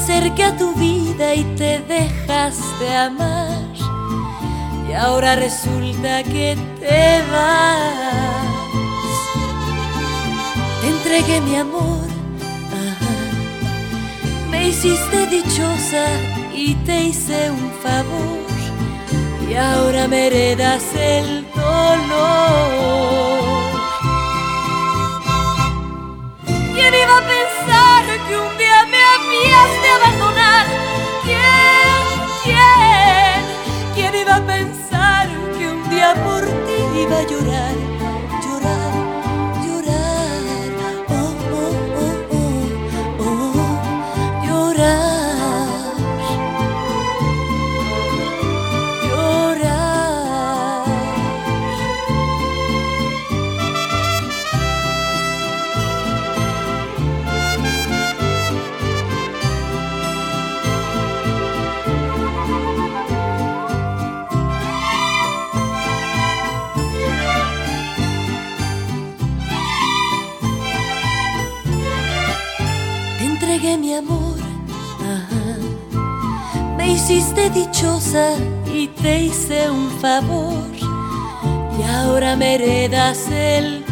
acerqué a tu vida y te dejaste amar. Y ahora resulta que te vas. Te entregué mi amor, me hiciste dichosa y te hice un favor. Y ahora me heredas el dolor. ¿Quién iba a pensar que un día ti iba a llorar? Mi amor. Me hiciste dichosa y te hice un favor. Y ahora me heredas el.